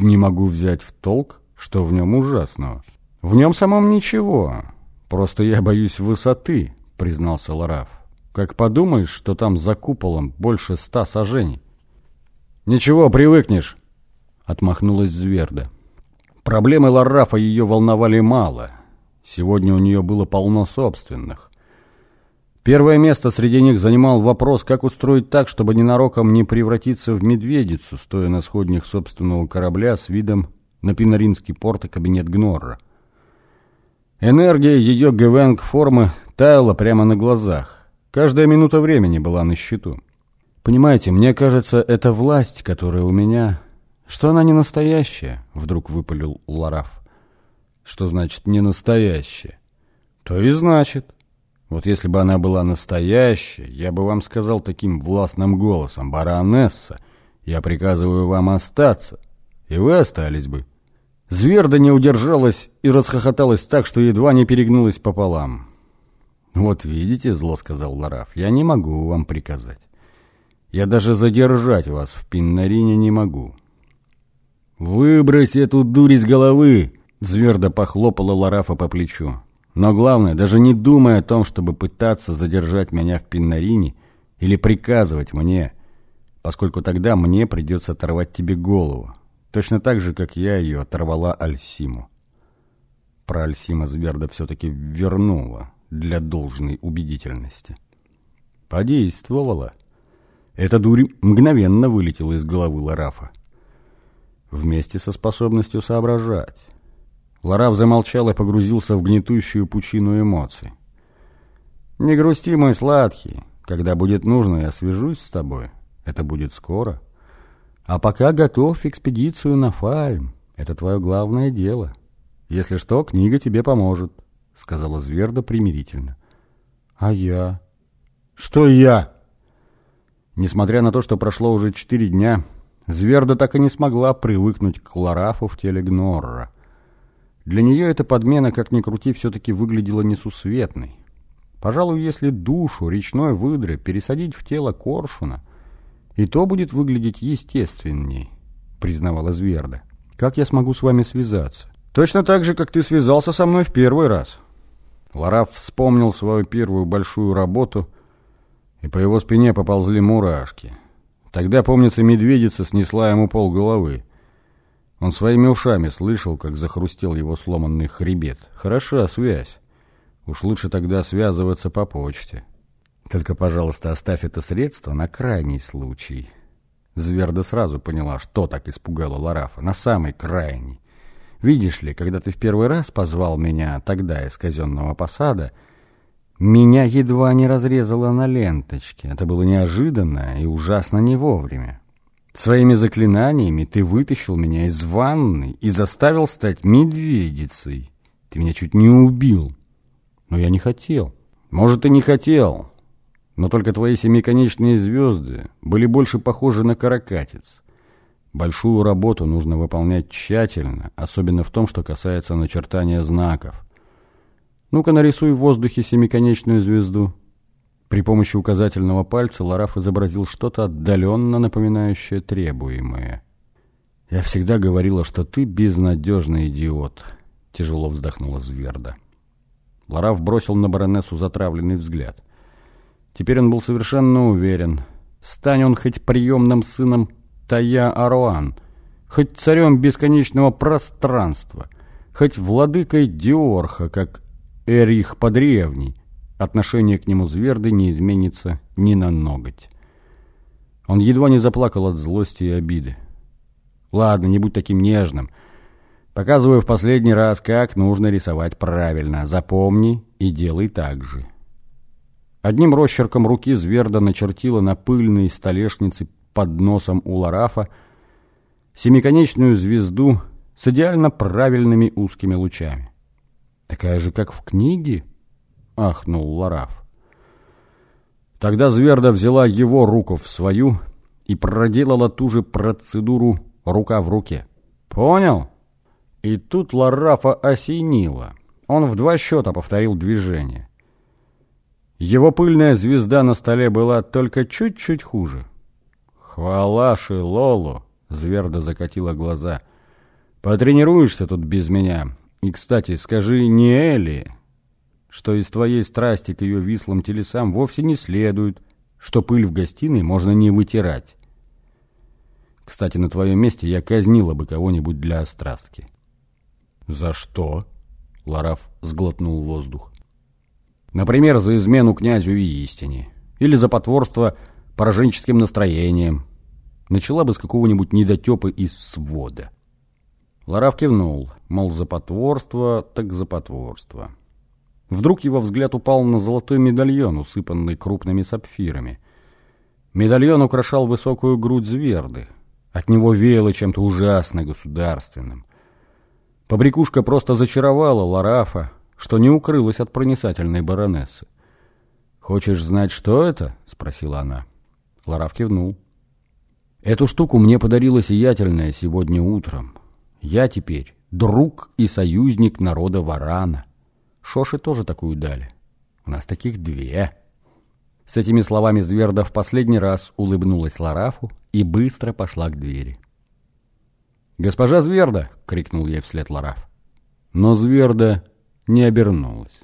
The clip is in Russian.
Не могу взять в толк, что в нем ужасного. В нем самом ничего. Просто я боюсь высоты, признался Лараф. Как подумаешь, что там за куполом больше ста сажений. Ничего, привыкнешь, отмахнулась Зверда. Проблемы Ларафа ее волновали мало. Сегодня у нее было полно собственных. Первое место среди них занимал вопрос, как устроить так, чтобы ненароком не превратиться в медведицу, стоя на сходнях собственного корабля с видом на Пинаринский порт и кабинет Гнорра. Энергия ее ГВНГ-формы таяла прямо на глазах. Каждая минута времени была на счету. Понимаете, мне кажется, эта власть, которая у меня, что она не настоящая, вдруг выпалил Лараф. Что значит не настоящая? То и значит. Вот если бы она была настоящая, я бы вам сказал таким властным голосом, баронесса, я приказываю вам остаться, и вы остались бы. Зверда не удержалась и расхохоталась так, что едва не перегнулась пополам. «Вот видите, — зло сказал Лараф, — я не могу вам приказать. Я даже задержать вас в Пиннарине не могу». «Выбрось эту дурь из головы!» — Зверда похлопала Ларафа по плечу. Но главное, даже не думая о том, чтобы пытаться задержать меня в Пиннарине или приказывать мне, поскольку тогда мне придется оторвать тебе голову, точно так же, как я ее оторвала Альсиму. Про Альсима Зверда все-таки вернула для должной убедительности. Подействовала. Эта дурь мгновенно вылетела из головы Ларафа. Вместе со способностью соображать. Лараф замолчал и погрузился в гнетущую пучину эмоций. «Не грусти, мой сладкий. Когда будет нужно, я свяжусь с тобой. Это будет скоро. А пока готовь экспедицию на Фальм. Это твое главное дело. Если что, книга тебе поможет», — сказала Зверда примирительно. «А я?» «Что я?» Несмотря на то, что прошло уже четыре дня, Зверда так и не смогла привыкнуть к Ларафу в теле Гнорра — для нее эта подмена, как ни крути, все-таки выглядела несусветной. Пожалуй, если душу речной выдры пересадить в тело коршуна, и то будет выглядеть естественней, признавала Зверда. Как я смогу с вами связаться? Точно так же, как ты связался со мной в первый раз. Лараф вспомнил свою первую большую работу, и по его спине поползли мурашки. Тогда, помнится, медведица снесла ему пол головы. Он своими ушами слышал, как захрустел его сломанный хребет. Хороша связь. Уж лучше тогда связываться по почте. Только, пожалуйста, оставь это средство на крайний случай. Зверда сразу поняла, что так испугало Ларафа. На самый крайний. Видишь ли, когда ты в первый раз позвал меня тогда из казенного посада, меня едва не разрезало на ленточке. Это было неожиданно и ужасно не вовремя. Своими заклинаниями ты вытащил меня из ванны и заставил стать медведицей. Ты меня чуть не убил. Но я не хотел. Может, и не хотел. Но только твои семиконечные звезды были больше похожи на каракатиц. Большую работу нужно выполнять тщательно, особенно в том, что касается начертания знаков. Ну-ка нарисуй в воздухе семиконечную звезду. При помощи указательного пальца Лараф изобразил что-то отдаленно напоминающее требуемое. «Я всегда говорила, что ты безнадежный идиот», — тяжело вздохнула Зверда. Лараф бросил на баронессу затравленный взгляд. Теперь он был совершенно уверен. Стань он хоть приемным сыном Тая Аруан, хоть царем бесконечного пространства, хоть владыкой Диорха, как Эрих Подревний, отношение к нему Зверды не изменится ни на ноготь. Он едва не заплакал от злости и обиды. «Ладно, не будь таким нежным. Показываю в последний раз, как нужно рисовать правильно. Запомни и делай так же». Одним росчерком руки Зверда начертила на пыльной столешнице под носом у Ларафа семиконечную звезду с идеально правильными узкими лучами. «Такая же, как в книге?» Ахнул Лараф. Тогда Зверда взяла его руку в свою и проделала ту же процедуру рука в руке. «Понял?» И тут Ларафа осенило. Он в два счета повторил движение. Его пыльная звезда на столе была только чуть-чуть хуже. «Хвала Шилолу!» — Зверда закатила глаза. Потренируешься тут без меня. И, кстати, скажи не Элли, что из твоей страсти к ее вислым телесам вовсе не следует, что пыль в гостиной можно не вытирать. Кстати, на твоем месте я казнила бы кого-нибудь для острастки. «За что?» — Лараф сглотнул воздух. «Например, за измену князю и истине. Или за потворство пораженческим настроением. Начала бы с какого-нибудь недотепа из свода». Лараф кивнул, мол, за потворство, так за потворство. Вдруг его взгляд упал на золотой медальон, усыпанный крупными сапфирами. Медальон украшал высокую грудь зверды. От него веяло чем-то ужасно государственным. Побрякушка просто зачаровала Ларафа, что не укрылась от проницательной баронессы. «Хочешь знать, что это?» — спросила она. Лараф кивнул. «Эту штуку мне подарила сиятельная сегодня утром. Я теперь друг и союзник народа Варана. Шоши тоже такую дали. У нас таких две». С этими словами Зверда в последний раз улыбнулась Ларафу и быстро пошла к двери. «Госпожа Зверда!» — крикнул ей вслед Лараф. Но Зверда не обернулась.